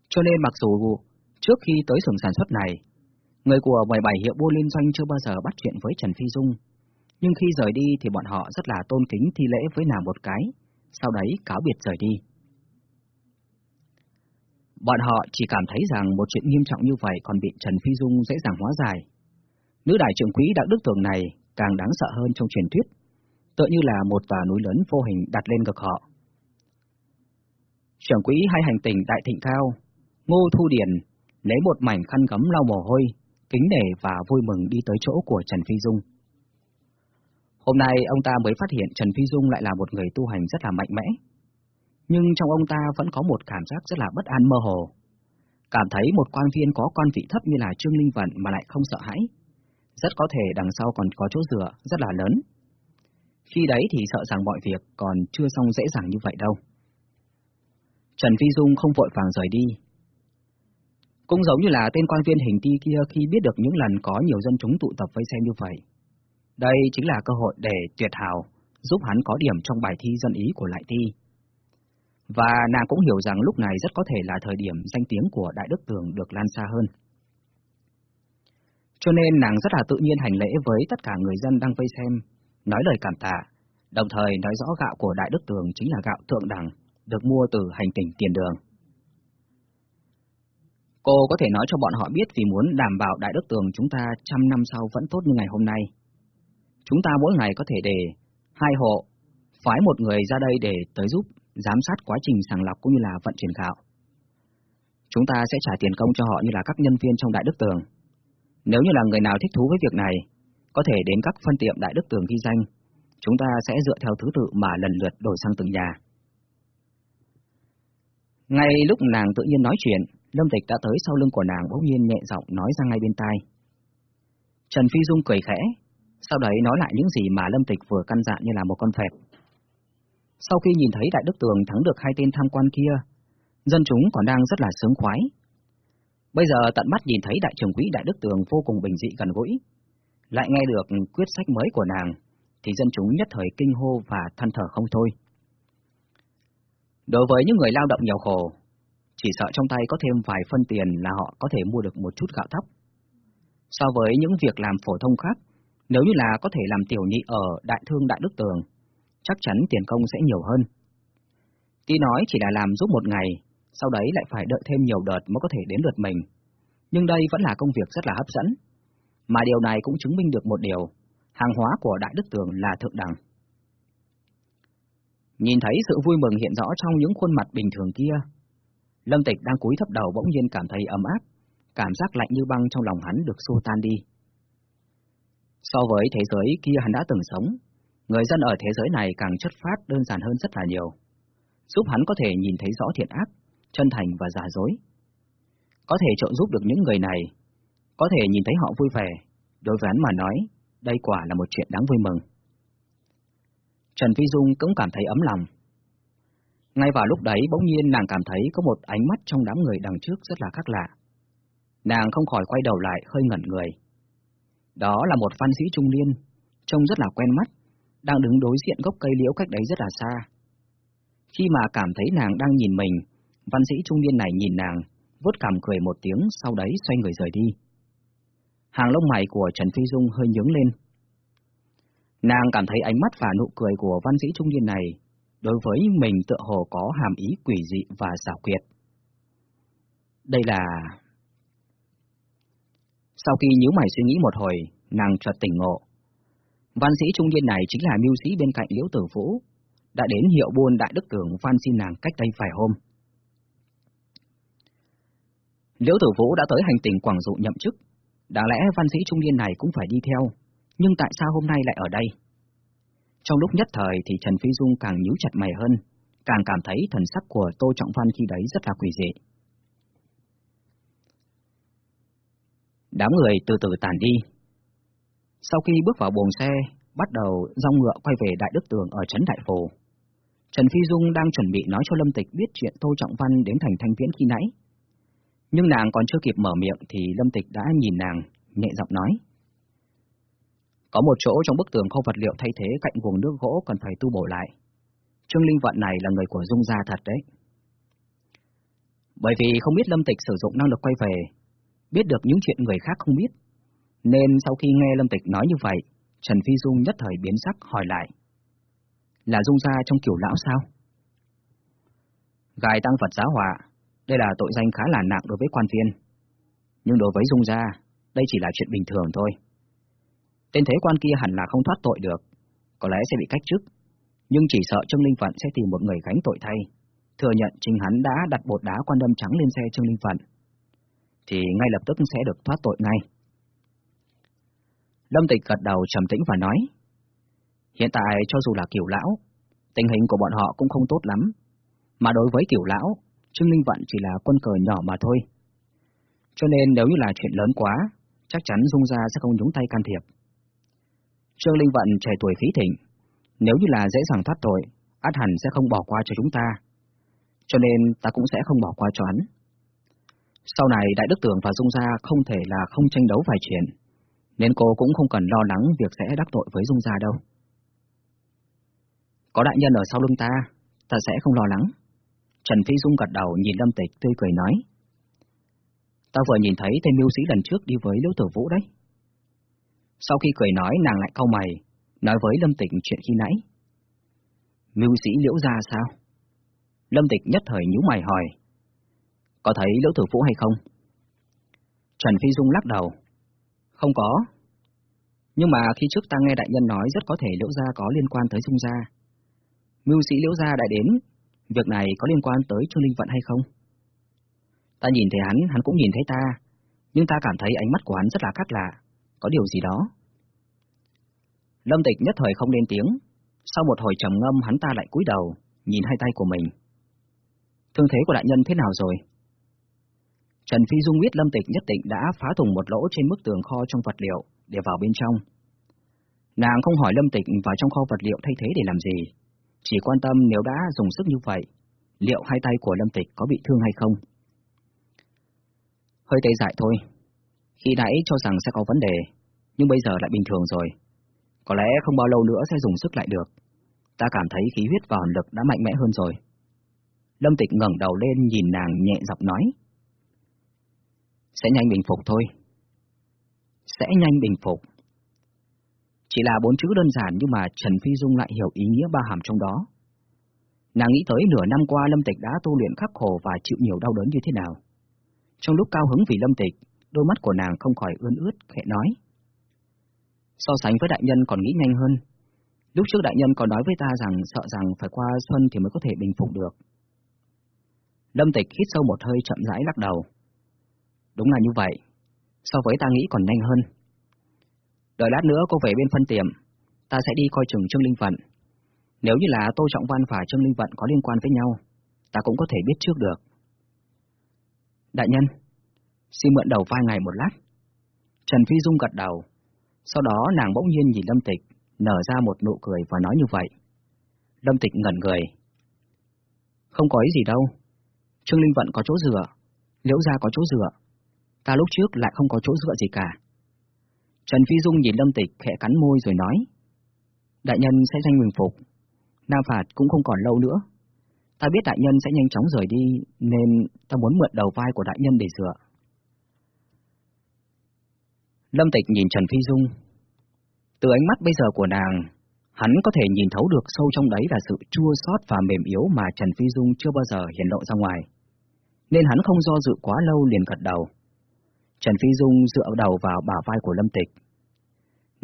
S1: Cho nên mặc dù Trước khi tới xưởng sản xuất này, người của 17 hiệu buôn liên doanh chưa bao giờ bắt chuyện với Trần Phi Dung, nhưng khi rời đi thì bọn họ rất là tôn kính thi lễ với nàng một cái, sau đấy cáo biệt rời đi. Bọn họ chỉ cảm thấy rằng một chuyện nghiêm trọng như vậy còn bị Trần Phi Dung dễ dàng hóa giải. Nữ đại trưởng quý đạo đức tưởng này càng đáng sợ hơn trong truyền thuyết, tựa như là một tòa núi lớn vô hình đặt lên ngực họ. Trưởng quý hai hành tình đại thịnh cao, Ngô Thu Điền lấy một mảnh khăn gấm lau mồ hôi, kính nể và vui mừng đi tới chỗ của Trần Phi Dung. Hôm nay ông ta mới phát hiện Trần Phi Dung lại là một người tu hành rất là mạnh mẽ, nhưng trong ông ta vẫn có một cảm giác rất là bất an mơ hồ. Cảm thấy một quan viên có quan vị thấp như là Trương Linh Vận mà lại không sợ hãi. Rất có thể đằng sau còn có chỗ dựa rất là lớn. Khi đấy thì sợ rằng mọi việc còn chưa xong dễ dàng như vậy đâu. Trần Phi Dung không vội vàng rời đi. Cũng giống như là tên quan viên hình ti kia khi biết được những lần có nhiều dân chúng tụ tập vây xem như vậy. Đây chính là cơ hội để tuyệt hào, giúp hắn có điểm trong bài thi dân ý của Lại thi. Và nàng cũng hiểu rằng lúc này rất có thể là thời điểm danh tiếng của Đại Đức Tường được lan xa hơn. Cho nên nàng rất là tự nhiên hành lễ với tất cả người dân đang vây xem, nói lời cảm tạ, đồng thời nói rõ gạo của Đại Đức Tường chính là gạo thượng đẳng, được mua từ hành tỉnh tiền đường. Cô có thể nói cho bọn họ biết vì muốn đảm bảo Đại Đức Tường chúng ta trăm năm sau vẫn tốt như ngày hôm nay. Chúng ta mỗi ngày có thể để hai hộ, phái một người ra đây để tới giúp giám sát quá trình sàng lọc cũng như là vận chuyển gạo. Chúng ta sẽ trả tiền công cho họ như là các nhân viên trong Đại Đức Tường. Nếu như là người nào thích thú với việc này, có thể đến các phân tiệm Đại Đức Tường ghi danh, chúng ta sẽ dựa theo thứ tự mà lần lượt đổi sang từng nhà. Ngay lúc nàng tự nhiên nói chuyện, Lâm Tịch đã tới sau lưng của nàng bỗng nhiên nhẹ giọng nói ra ngay bên tai. Trần Phi Dung cười khẽ, sau đấy nói lại những gì mà Lâm Tịch vừa căn dặn như là một con phẹt. Sau khi nhìn thấy Đại Đức Tường thắng được hai tên tham quan kia, dân chúng còn đang rất là sướng khoái. Bây giờ tận mắt nhìn thấy Đại trưởng quỹ Đại Đức Tường vô cùng bình dị gần gũi, lại nghe được quyết sách mới của nàng, thì dân chúng nhất thời kinh hô và than thở không thôi. Đối với những người lao động nghèo khổ, chỉ sợ trong tay có thêm vài phân tiền là họ có thể mua được một chút gạo thóc. So với những việc làm phổ thông khác, nếu như là có thể làm tiểu nhị ở Đại Thương Đại Đức Tường, chắc chắn tiền công sẽ nhiều hơn. Tuy nói chỉ là làm giúp một ngày, sau đấy lại phải đợi thêm nhiều đợt mới có thể đến lượt mình. Nhưng đây vẫn là công việc rất là hấp dẫn. Mà điều này cũng chứng minh được một điều, hàng hóa của Đại Đức Tường là thượng đẳng. Nhìn thấy sự vui mừng hiện rõ trong những khuôn mặt bình thường kia, Lâm Tịch đang cúi thấp đầu bỗng nhiên cảm thấy ấm áp, cảm giác lạnh như băng trong lòng hắn được xua tan đi. So với thế giới kia hắn đã từng sống, người dân ở thế giới này càng chất phát đơn giản hơn rất là nhiều, giúp hắn có thể nhìn thấy rõ thiện ác, chân thành và giả dối. Có thể trợ giúp được những người này, có thể nhìn thấy họ vui vẻ, đối với hắn mà nói, đây quả là một chuyện đáng vui mừng. Trần Phi Dung cũng cảm thấy ấm lòng. Ngay vào lúc đấy bỗng nhiên nàng cảm thấy có một ánh mắt trong đám người đằng trước rất là khác lạ. Nàng không khỏi quay đầu lại hơi ngẩn người. Đó là một văn sĩ trung niên, trông rất là quen mắt, đang đứng đối diện gốc cây liễu cách đấy rất là xa. Khi mà cảm thấy nàng đang nhìn mình, văn sĩ trung niên này nhìn nàng, vuốt cảm cười một tiếng sau đấy xoay người rời đi. Hàng lông mày của Trần Phi Dung hơi nhướng lên. Nàng cảm thấy ánh mắt và nụ cười của văn sĩ trung niên này đối với mình tựa hồ có hàm ý quỷ dị và xảo quyệt. Đây là... Sau khi nhíu mày suy nghĩ một hồi, nàng chợt tỉnh ngộ. Văn sĩ trung niên này chính là mưu sĩ bên cạnh Liễu Tử Vũ, đã đến hiệu buôn Đại Đức Tưởng van xin nàng cách đây vài hôm. Liễu Tử Vũ đã tới hành tỉnh Quảng Dụ nhậm chức, đáng lẽ văn sĩ trung niên này cũng phải đi theo, nhưng tại sao hôm nay lại ở đây? Trong lúc nhất thời thì Trần Phi Dung càng nhíu chặt mày hơn, càng cảm thấy thần sắc của Tô Trọng Văn khi đấy rất là quỷ dị. Đám người từ từ tàn đi. Sau khi bước vào buồng xe, bắt đầu rong ngựa quay về Đại Đức Tường ở Trấn Đại Phổ. Trần Phi Dung đang chuẩn bị nói cho Lâm Tịch biết chuyện Tô Trọng Văn đến thành thanh viễn khi nãy. Nhưng nàng còn chưa kịp mở miệng thì Lâm Tịch đã nhìn nàng, nhẹ giọng nói. Có một chỗ trong bức tường không vật liệu thay thế cạnh vùng nước gỗ cần phải tu bổ lại. Trương Linh Vận này là người của Dung gia thật đấy. Bởi vì không biết Lâm Tịch sử dụng năng lực quay về, biết được những chuyện người khác không biết, nên sau khi nghe Lâm Tịch nói như vậy, Trần Phi Dung nhất thời biến sắc hỏi lại. Là Dung gia trong kiểu lão sao? Gài tăng Phật giáo họa, đây là tội danh khá là nặng đối với quan viên. Nhưng đối với Dung gia, đây chỉ là chuyện bình thường thôi. Tên thế quan kia hẳn là không thoát tội được, có lẽ sẽ bị cách chức, nhưng chỉ sợ Trương Linh phận sẽ tìm một người gánh tội thay, thừa nhận chính hắn đã đặt bột đá quan đâm trắng lên xe Trương Linh phận, thì ngay lập tức sẽ được thoát tội ngay. Lâm Tịch gật đầu trầm tĩnh và nói, hiện tại cho dù là kiểu lão, tình hình của bọn họ cũng không tốt lắm, mà đối với kiểu lão, Trương Linh Vận chỉ là quân cờ nhỏ mà thôi. Cho nên nếu như là chuyện lớn quá, chắc chắn Dung Gia sẽ không nhúng tay can thiệp. Trương Linh Vận trẻ tuổi khí thịnh, nếu như là dễ dàng thoát tội, át hẳn sẽ không bỏ qua cho chúng ta. Cho nên ta cũng sẽ không bỏ qua cho hắn. Sau này Đại Đức Tưởng và Dung Gia không thể là không tranh đấu vài chuyện, nên cô cũng không cần lo lắng việc sẽ đắc tội với Dung Gia đâu. Có đại nhân ở sau lưng ta, ta sẽ không lo lắng. Trần Phi Dung gật đầu nhìn Lâm Tịch tươi cười nói. Ta vừa nhìn thấy tên mưu sĩ lần trước đi với Liễu Tử Vũ đấy. Sau khi cười nói nàng lại cau mày, nói với Lâm Tịch chuyện khi nãy. Mưu sĩ Liễu gia sao? Lâm Tịch nhất thời nhíu mày hỏi. Có thấy Liễu Tử Vũ hay không? Trần Phi Dung lắc đầu. Không có. Nhưng mà khi trước ta nghe đại nhân nói rất có thể Liễu gia có liên quan tới Dung gia. Mưu sĩ Liễu gia đã đến, việc này có liên quan tới Trương Linh Vận hay không? Ta nhìn thấy hắn, hắn cũng nhìn thấy ta, nhưng ta cảm thấy ánh mắt của hắn rất là khác lạ, có điều gì đó. Lâm Tịch nhất thời không lên tiếng, sau một hồi trầm ngâm hắn ta lại cúi đầu, nhìn hai tay của mình. Thương thế của đại nhân thế nào rồi? Trần Phi Dung biết Lâm Tịch nhất định đã phá thủng một lỗ trên bức tường kho trong vật liệu để vào bên trong. Nàng không hỏi Lâm Tịch vào trong kho vật liệu thay thế để làm gì, chỉ quan tâm nếu đã dùng sức như vậy, liệu hai tay của Lâm Tịch có bị thương hay không. Hơi tê dại thôi, khi nãy cho rằng sẽ có vấn đề, nhưng bây giờ lại bình thường rồi. Có lẽ không bao lâu nữa sẽ dùng sức lại được. Ta cảm thấy khí huyết và hồn lực đã mạnh mẽ hơn rồi. Lâm Tịch ngẩng đầu lên nhìn nàng nhẹ giọng nói. Sẽ nhanh bình phục thôi. Sẽ nhanh bình phục. Chỉ là bốn chữ đơn giản nhưng mà Trần Phi Dung lại hiểu ý nghĩa ba hàm trong đó. Nàng nghĩ tới nửa năm qua Lâm Tịch đã tu luyện khắc khổ và chịu nhiều đau đớn như thế nào. Trong lúc cao hứng vì Lâm Tịch, đôi mắt của nàng không khỏi ươn ướt, khẽ nói. So sánh với đại nhân còn nghĩ nhanh hơn. Lúc trước đại nhân còn nói với ta rằng sợ rằng phải qua xuân thì mới có thể bình phục được. Lâm Tịch hít sâu một hơi chậm rãi lắc đầu. Đúng là như vậy, so với ta nghĩ còn nhanh hơn. Đợi lát nữa cô về bên phân tiệm, ta sẽ đi coi chừng Trương Linh Vận. Nếu như là Tô Trọng Văn và Trương Linh Vận có liên quan với nhau, ta cũng có thể biết trước được. Đại nhân, xin mượn đầu vai ngài một lát. Trần Phi Dung gật đầu, sau đó nàng bỗng nhiên nhìn Lâm Tịch, nở ra một nụ cười và nói như vậy. Lâm Tịch ngẩn người. Không có ý gì đâu. Trương Linh Vận có chỗ dựa, Liễu Gia có chỗ dựa. Ta lúc trước lại không có chỗ dựa gì cả. Trần Phi Dung nhìn Lâm Tịch khẽ cắn môi rồi nói. Đại nhân sẽ danh bình phục. Nam phạt cũng không còn lâu nữa. Ta biết đại nhân sẽ nhanh chóng rời đi, nên ta muốn mượn đầu vai của đại nhân để dựa. Lâm Tịch nhìn Trần Phi Dung. Từ ánh mắt bây giờ của nàng, hắn có thể nhìn thấu được sâu trong đấy là sự chua xót và mềm yếu mà Trần Phi Dung chưa bao giờ hiện lộ ra ngoài. Nên hắn không do dự quá lâu liền gật đầu. Trần Phi Dung dựa đầu vào bả vai của Lâm Tịch.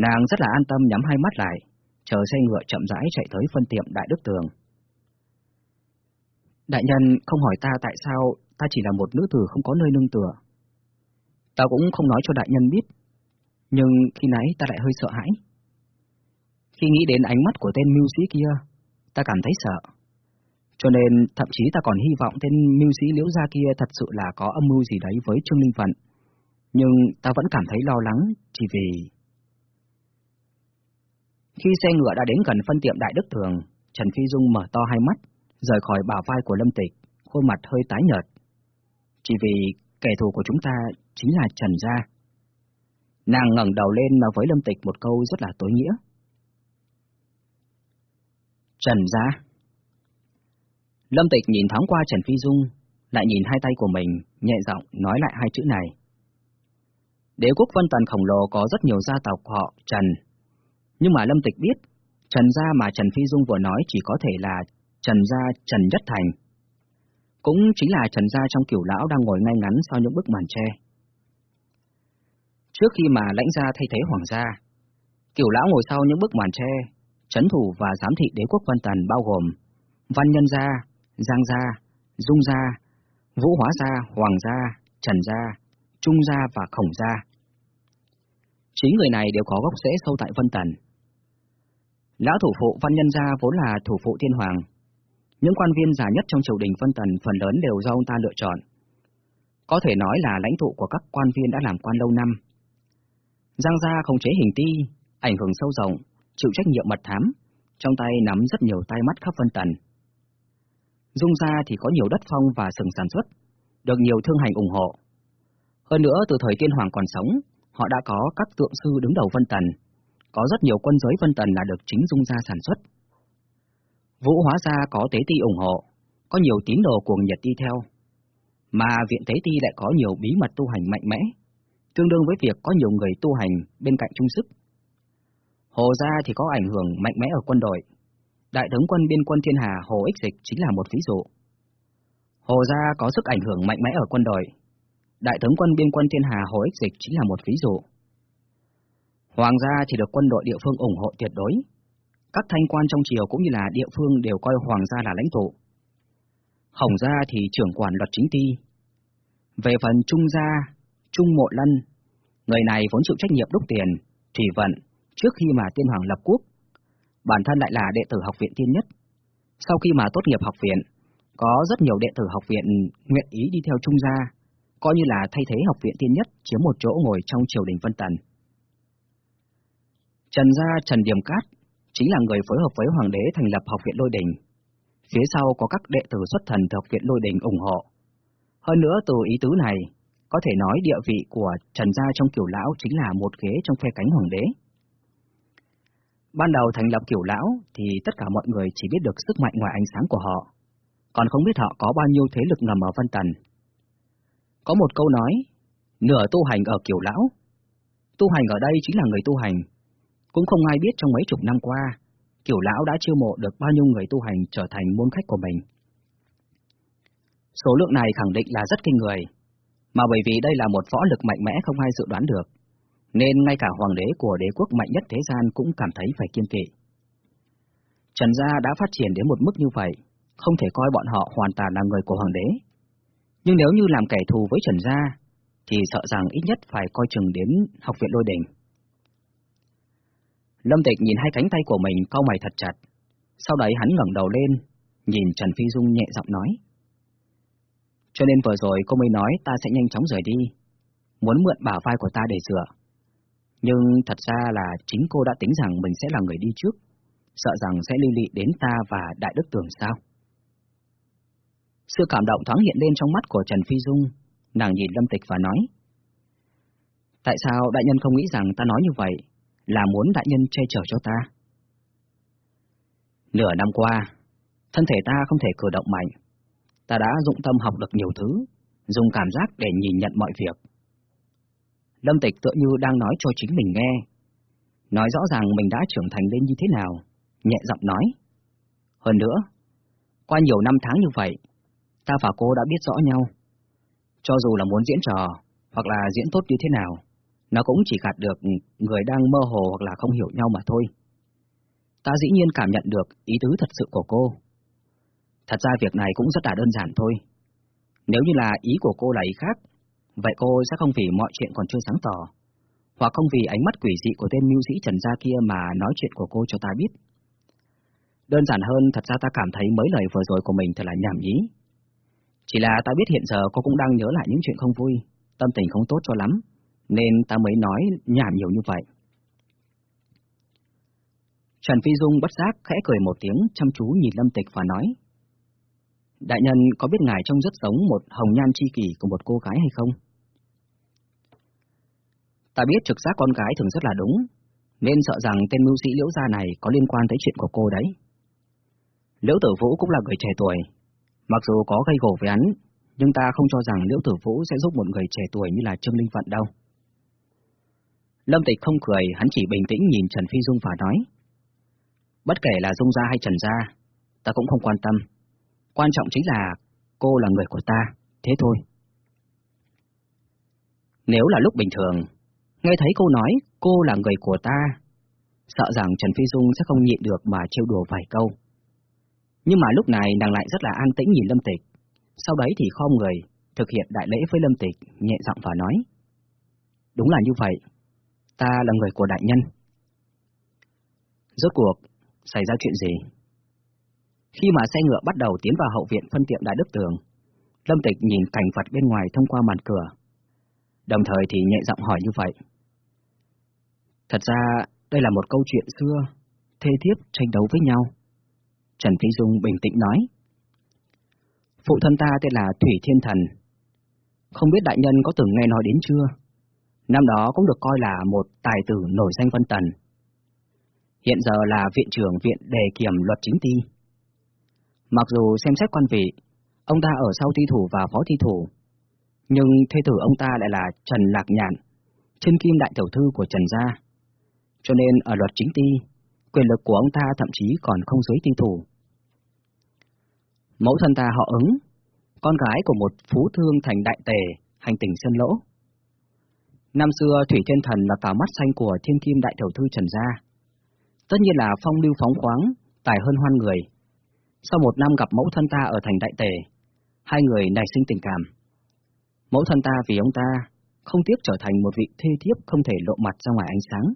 S1: Nàng rất là an tâm nhắm hai mắt lại, chờ xe ngựa chậm rãi chạy tới phân tiệm Đại Đức Tường. Đại nhân không hỏi ta tại sao ta chỉ là một nữ tử không có nơi nương tựa. Ta cũng không nói cho đại nhân biết, nhưng khi nãy ta lại hơi sợ hãi. Khi nghĩ đến ánh mắt của tên mưu sĩ kia, ta cảm thấy sợ. Cho nên thậm chí ta còn hy vọng tên mưu sĩ liễu gia kia thật sự là có âm mưu gì đấy với Trương Linh Vận. Nhưng ta vẫn cảm thấy lo lắng chỉ vì... Khi xe ngựa đã đến gần phân tiệm Đại Đức Thường, Trần Phi Dung mở to hai mắt, rời khỏi bả vai của Lâm Tịch, khuôn mặt hơi tái nhợt. Chỉ vì kẻ thù của chúng ta chính là Trần Gia. Nàng ngẩng đầu lên nói với Lâm Tịch một câu rất là tối nghĩa. Trần Gia Lâm Tịch nhìn thoáng qua Trần Phi Dung, lại nhìn hai tay của mình, nhẹ giọng nói lại hai chữ này. Đế quốc Vân Tần khổng lồ có rất nhiều gia tộc họ Trần. Nhưng mà Lâm Tịch biết, Trần gia mà Trần Phi Dung vừa nói chỉ có thể là Trần gia Trần Nhất Thành. Cũng chính là Trần gia trong kiểu lão đang ngồi ngay ngắn sau những bức màn tre. Trước khi mà lãnh gia thay thế hoàng gia, kiểu lão ngồi sau những bức màn tre, chấn thủ và giám thị đế quốc Vân Tần bao gồm Văn Nhân gia, Giang gia, Dung gia, Vũ Hóa gia, Hoàng gia, Trần gia, Trung gia và Khổng gia. Chính người này đều có gốc rễ sâu tại Vân Tần. Lão thủ phụ Văn Nhân gia vốn là thủ phụ thiên hoàng. Những quan viên già nhất trong triều đình Vân Tần phần lớn đều do ông ta lựa chọn. Có thể nói là lãnh tụ của các quan viên đã làm quan lâu năm. Giang gia không chế hình ti, ảnh hưởng sâu rộng, chịu trách nhiệm mật thám, trong tay nắm rất nhiều tay mắt khắp Vân Tần. Dung gia thì có nhiều đất phong và sừng sản xuất, được nhiều thương hành ủng hộ. Hơn nữa từ thời tiên hoàng còn sống, họ đã có các tượng sư đứng đầu Vân Tần, có rất nhiều quân giới Vân Tần là được chính Dung gia sản xuất. Vũ Hóa gia có tế ti ủng hộ, có nhiều tín đồ cuồng nhiệt đi theo, mà viện tế ti lại có nhiều bí mật tu hành mạnh mẽ, tương đương với việc có nhiều người tu hành bên cạnh trung sức. Hồ gia thì có ảnh hưởng mạnh mẽ ở quân đội. Đại tướng quân biên quân thiên hà Hồ Ích Dịch chính là một ví dụ. Hồ gia có sức ảnh hưởng mạnh mẽ ở quân đội. Đại tướng quân biên quân thiên hà Hồ Ích Dịch chính là một ví dụ. Hoàng gia thì được quân đội địa phương ủng hộ tuyệt đối. Các thanh quan trong triều cũng như là địa phương đều coi hoàng gia là lãnh tụ. Hồng gia thì trưởng quản luật chính ti. Về phần trung gia, trung mộ lân, người này vốn chịu trách nhiệm đúc tiền, thủy vận, trước khi mà tiên hoàng lập quốc. Bản thân lại là đệ tử học viện tiên nhất. Sau khi mà tốt nghiệp học viện, có rất nhiều đệ tử học viện nguyện ý đi theo trung gia, coi như là thay thế học viện tiên nhất chiếm một chỗ ngồi trong triều đình Vân Tần. Trần gia Trần Điềm Cát chính là người phối hợp với Hoàng đế thành lập học viện Lôi Đình. Phía sau có các đệ tử xuất thần từ học viện Lôi Đình ủng hộ. Hơn nữa từ ý tứ này, có thể nói địa vị của Trần gia trong kiểu lão chính là một ghế trong phe cánh Hoàng đế. Ban đầu thành lập kiểu lão thì tất cả mọi người chỉ biết được sức mạnh ngoài ánh sáng của họ, còn không biết họ có bao nhiêu thế lực ngầm ở Vân Tần. Có một câu nói, nửa tu hành ở kiểu lão. Tu hành ở đây chính là người tu hành. Cũng không ai biết trong mấy chục năm qua, kiểu lão đã chiêu mộ được bao nhiêu người tu hành trở thành môn khách của mình. Số lượng này khẳng định là rất kinh người, mà bởi vì đây là một võ lực mạnh mẽ không ai dự đoán được, nên ngay cả hoàng đế của đế quốc mạnh nhất thế gian cũng cảm thấy phải kiên kỵ. Trần gia đã phát triển đến một mức như vậy, không thể coi bọn họ hoàn toàn là người của hoàng đế. Nhưng nếu như làm kẻ thù với Trần gia, thì sợ rằng ít nhất phải coi chừng đến học viện lôi đình. Lâm Tịch nhìn hai cánh tay của mình cau mày thật chặt, sau đấy hắn ngẩng đầu lên, nhìn Trần Phi Dung nhẹ giọng nói. Cho nên vừa rồi cô mới nói ta sẽ nhanh chóng rời đi, muốn mượn bả vai của ta để dựa. Nhưng thật ra là chính cô đã tính rằng mình sẽ là người đi trước, sợ rằng sẽ lưu lị đến ta và Đại Đức Tường sao. Sự cảm động thoáng hiện lên trong mắt của Trần Phi Dung, nàng nhìn Lâm Tịch và nói. Tại sao đại nhân không nghĩ rằng ta nói như vậy là muốn đại nhân che chở cho ta? Nửa năm qua, thân thể ta không thể cử động mạnh. Ta đã dụng tâm học được nhiều thứ, dùng cảm giác để nhìn nhận mọi việc. Lâm Tịch tựa như đang nói cho chính mình nghe. Nói rõ ràng mình đã trưởng thành lên như thế nào, nhẹ giọng nói. Hơn nữa, qua nhiều năm tháng như vậy, ta và cô đã biết rõ nhau. Cho dù là muốn diễn trò, hoặc là diễn tốt như thế nào, nó cũng chỉ gạt được người đang mơ hồ hoặc là không hiểu nhau mà thôi. Ta dĩ nhiên cảm nhận được ý tứ thật sự của cô. Thật ra việc này cũng rất là đơn giản thôi. Nếu như là ý của cô là ý khác, Vậy cô sẽ không vì mọi chuyện còn chưa sáng tỏ, hoặc không vì ánh mắt quỷ dị của tên mưu sĩ Trần Gia kia mà nói chuyện của cô cho ta biết. Đơn giản hơn, thật ra ta cảm thấy mấy lời vừa rồi của mình thật là nhảm nhí. Chỉ là ta biết hiện giờ cô cũng đang nhớ lại những chuyện không vui, tâm tình không tốt cho lắm, nên ta mới nói nhảm nhiều như vậy. Trần Phi Dung bất giác khẽ cười một tiếng, chăm chú nhìn Lâm Tịch và nói. Đại nhân có biết ngài trông rất giống một hồng nhan chi kỷ của một cô gái hay không? Ta biết trực giác con gái thường rất là đúng, nên sợ rằng tên mưu sĩ liễu gia này có liên quan tới chuyện của cô đấy. Liễu tử vũ cũng là người trẻ tuổi, mặc dù có gây gổ với hắn, nhưng ta không cho rằng Liễu Tử Vũ sẽ giúp một người trẻ tuổi như là Trương Linh Vận đâu. Lâm Tịch không cười, hắn chỉ bình tĩnh nhìn Trần Phi Dung và nói. Bất kể là Dung gia hay Trần gia, ta cũng không quan tâm. Quan trọng chính là cô là người của ta, thế thôi. Nếu là lúc bình thường, nghe thấy cô nói cô là người của ta, sợ rằng Trần Phi Dung sẽ không nhịn được mà trêu đùa vài câu. Nhưng mà lúc này nàng lại rất là an tĩnh nhìn Lâm Tịch, sau đấy thì khom người, thực hiện đại lễ với Lâm Tịch, nhẹ giọng và nói. Đúng là như vậy, ta là người của đại nhân. Rốt cuộc, xảy ra chuyện gì? Khi mà xe ngựa bắt đầu tiến vào hậu viện phân tiệm Đại Đức Tường, Lâm Tịch nhìn cảnh vật bên ngoài thông qua màn cửa, đồng thời thì nhẹ giọng hỏi như vậy. Thật ra, đây là một câu chuyện xưa, thê thiếp tranh đấu với nhau. Trần Phi Dung bình tĩnh nói. Phụ thân ta tên là Thủy Thiên Thần. Không biết đại nhân có từng nghe nói đến chưa? Năm đó cũng được coi là một tài tử nổi danh Vân Tần. Hiện giờ là viện trưởng viện đề kiểm luật chính ti. Mặc dù xem xét quan vị, ông ta ở sau thi thủ và phó thi thủ, nhưng thê tử ông ta lại là Trần Lạc Nhạn, chân kim đại tiểu thư của Trần Gia. Cho nên ở luật chính ti, quyền lực của ông ta thậm chí còn không dưới thi thủ. Mẫu thân ta họ ứng, con gái của một phú thương thành đại tề, hành tỉnh Sơn Lỗ. Năm xưa Thủy Thiên Thần là cả mắt xanh của thiên kim đại tiểu thư Trần Gia. Tất nhiên là phong lưu phóng khoáng, tài hơn hoan người. Sau một năm gặp mẫu thân ta ở thành đại tề, hai người nảy sinh tình cảm. Mẫu thân ta vì ông ta, không tiếc trở thành một vị thê thiếp không thể lộ mặt ra ngoài ánh sáng.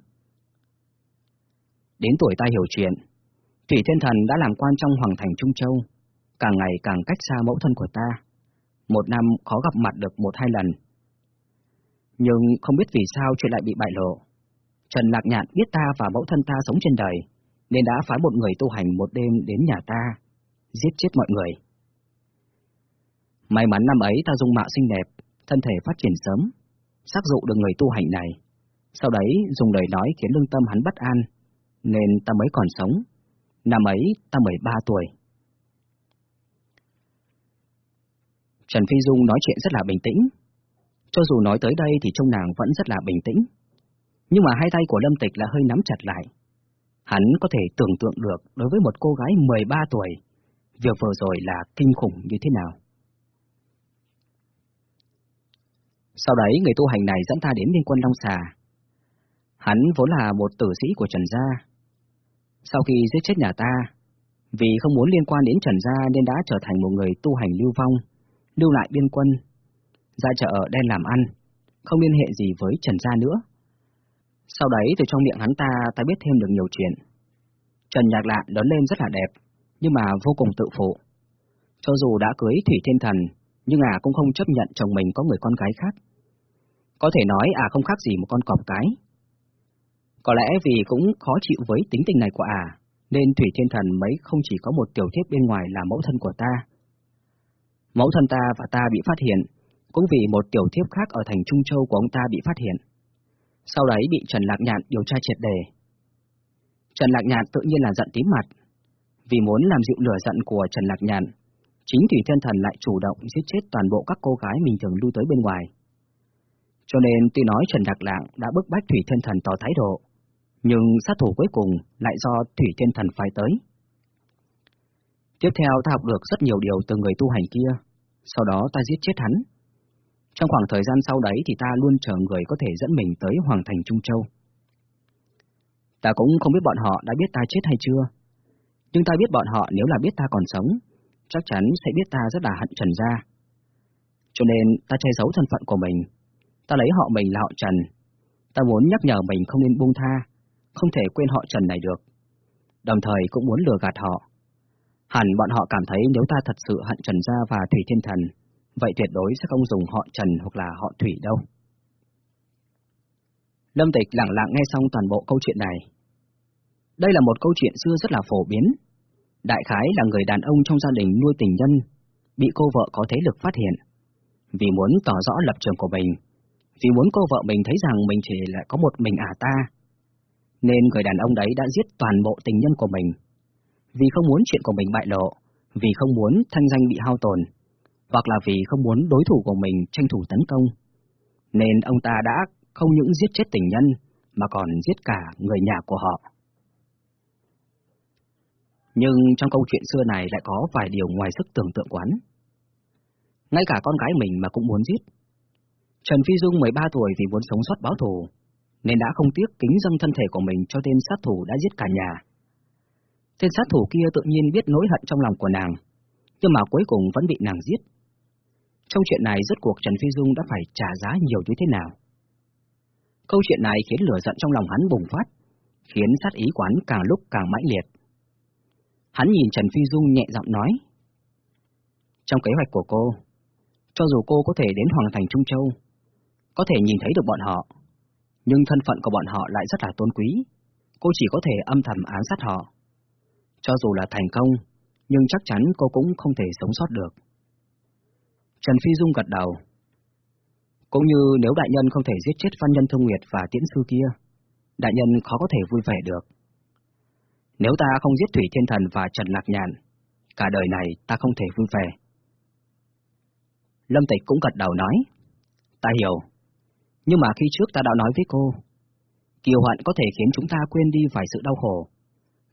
S1: Đến tuổi ta hiểu chuyện, Thủy Thiên Thần đã làm quan trong Hoàng Thành Trung Châu, càng ngày càng cách xa mẫu thân của ta. Một năm khó gặp mặt được một hai lần. Nhưng không biết vì sao chuyện lại bị bại lộ. Trần Lạc Nhạn biết ta và mẫu thân ta sống trên đời, nên đã phái một người tu hành một đêm đến nhà ta, giết chết mọi người. May mắn năm ấy ta dung mạo xinh đẹp, thân thể phát triển sớm, xác dụ được người tu hành này. Sau đấy dùng lời nói khiến lương tâm hắn bất an, nên ta mới còn sống. Năm ấy ta 13 tuổi. Trần Phi Dung nói chuyện rất là bình tĩnh. Cho dù nói tới đây thì trông nàng vẫn rất là bình tĩnh. Nhưng mà hai tay của Lâm Tịch là hơi nắm chặt lại. Hắn có thể tưởng tượng được đối với một cô gái 13 tuổi, việc vừa rồi là kinh khủng như thế nào. Sau đấy người tu hành này dẫn ta đến liên quân Long Xà. Hắn vốn là một tử sĩ của Trần Gia. Sau khi giết chết nhà ta, vì không muốn liên quan đến Trần Gia nên đã trở thành một người tu hành lưu vong, lưu lại biên quân, ra chợ đen làm ăn, không liên hệ gì với Trần Gia nữa. Sau đấy từ trong miệng hắn ta ta biết thêm được nhiều chuyện. Trần Nhạc Lạ lớn lên rất là đẹp, nhưng mà vô cùng tự phụ. Cho dù đã cưới Thủy Thiên Thần, nhưng à cũng không chấp nhận chồng mình có người con gái khác. Có thể nói à không khác gì một con cọp cái. Có lẽ vì cũng khó chịu với tính tình này của à, nên Thủy Thiên Thần mấy không chỉ có một tiểu thiếp bên ngoài là mẫu thân của ta. Mẫu thân ta và ta bị phát hiện, cũng vì một tiểu thiếp khác ở thành Trung Châu của ông ta bị phát hiện. Sau đấy bị Trần Lạc Nhạn điều tra triệt đề. Trần Lạc Nhạn tự nhiên là giận tím mặt, vì muốn làm dịu lửa giận của Trần Lạc Nhạn, chính Thủy Thiên Thần lại chủ động giết chết toàn bộ các cô gái mình thường lưu tới bên ngoài. Cho nên tuy nói Trần Lạc Lạng đã bức bách Thủy Thiên Thần tỏ thái độ, nhưng sát thủ cuối cùng lại do Thủy Thiên Thần phải tới. Tiếp theo ta học được rất nhiều điều từ người tu hành kia, sau đó ta giết chết hắn. Trong khoảng thời gian sau đấy thì ta luôn chờ người có thể dẫn mình tới Hoàng Thành Trung Châu. Ta cũng không biết bọn họ đã biết ta chết hay chưa, nhưng ta biết bọn họ nếu là biết ta còn sống, chắc chắn sẽ biết ta rất là hận Trần Gia. Cho nên ta che giấu thân phận của mình, ta lấy họ mình là họ Trần. Ta muốn nhắc nhở mình không nên buông tha, không thể quên họ Trần này được. Đồng thời cũng muốn lừa gạt họ. Hẳn bọn họ cảm thấy nếu ta thật sự hận Trần Gia và Thủy Thiên Thần, vậy tuyệt đối sẽ không dùng họ Trần hoặc là họ Thủy đâu. Lâm Tịch lặng lặng nghe xong toàn bộ câu chuyện này. Đây là một câu chuyện xưa rất là phổ biến. Đại khái là người đàn ông trong gia đình nuôi tình nhân, bị cô vợ có thế lực phát hiện. Vì muốn tỏ rõ lập trường của mình, vì muốn cô vợ mình thấy rằng mình chỉ lại có một mình ả à ta, nên người đàn ông đấy đã giết toàn bộ tình nhân của mình. Vì không muốn chuyện của mình bại lộ, vì không muốn thanh danh bị hao tổn,
S2: hoặc là vì không muốn đối thủ của mình tranh thủ tấn công, nên ông ta đã không những giết chết tình nhân, mà còn giết cả người nhà của họ. Nhưng trong câu chuyện xưa này lại có vài điều ngoài sức tưởng tượng quán. Ngay cả con gái mình mà cũng muốn giết. Trần Phi Dung 13 tuổi vì muốn sống sót báo thù, nên đã không tiếc kính dâng thân thể của mình cho tên sát thủ đã giết cả nhà. Tên sát thủ kia tự nhiên biết nỗi hận trong lòng của nàng, nhưng mà cuối cùng vẫn bị nàng giết. Trong chuyện này rốt cuộc Trần Phi Dung đã phải trả giá nhiều như thế nào? Câu chuyện này khiến lửa giận trong lòng hắn bùng phát, khiến sát ý quán càng lúc càng mãnh liệt. Hắn nhìn Trần Phi Dung nhẹ giọng nói. Trong kế hoạch của cô, cho dù cô có thể đến Hoàng Thành Trung Châu, có thể nhìn thấy được bọn họ, nhưng thân phận của bọn họ lại rất là tôn quý, cô chỉ có thể âm thầm án sát họ. Cho dù là thành công, nhưng chắc chắn cô cũng không thể sống sót được. Trần Phi Dung gật đầu. Cũng như nếu đại nhân không thể giết chết văn nhân thông nguyệt và tiễn sư kia, đại nhân khó có thể vui vẻ được. Nếu ta không giết Thủy Thiên Thần và Trần Lạc Nhàn, cả đời này ta không thể vui vẻ. Lâm Tịch cũng gật đầu nói, ta hiểu, nhưng mà khi trước ta đã nói với cô, kiều hận có thể khiến chúng ta quên đi vài sự đau khổ,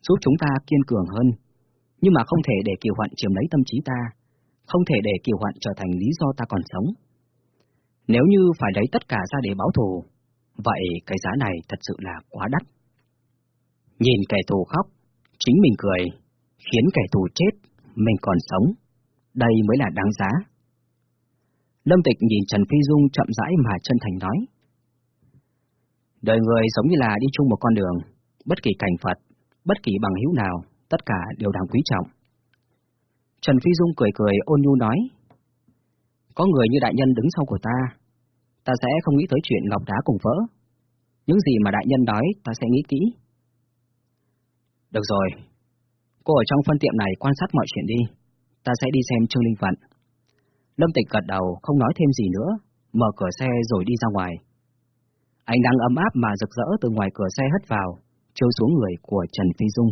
S2: giúp chúng ta kiên cường hơn, nhưng mà không thể để kiều hận chiếm lấy tâm trí ta, không thể để kiều hận trở thành lý do ta còn sống. Nếu như phải lấy tất cả ra để báo thù, vậy cái giá này thật sự là quá đắt. Nhìn kẻ thù khóc, chính mình cười, khiến kẻ thù chết, mình còn sống. Đây mới là đáng giá. Lâm Tịch nhìn Trần Phi Dung chậm rãi mà chân thành nói. Đời người giống như là đi chung một con đường, bất kỳ cảnh Phật, bất kỳ bằng hữu nào, tất cả đều đáng quý trọng. Trần Phi Dung cười cười ôn nhu nói. Có người như đại nhân đứng sau của ta, ta sẽ không nghĩ tới chuyện ngọc đá cùng vỡ. Những gì mà đại nhân nói ta sẽ nghĩ kỹ. Được rồi, cô ở trong phân tiệm này quan sát mọi chuyện đi, ta sẽ đi xem Trương Linh Vận. Lâm Tịch gật đầu, không nói thêm gì nữa, mở cửa xe rồi đi ra ngoài. Ánh nắng ấm áp mà rực rỡ từ ngoài cửa xe hất vào, chiếu xuống người của Trần Phi Dung.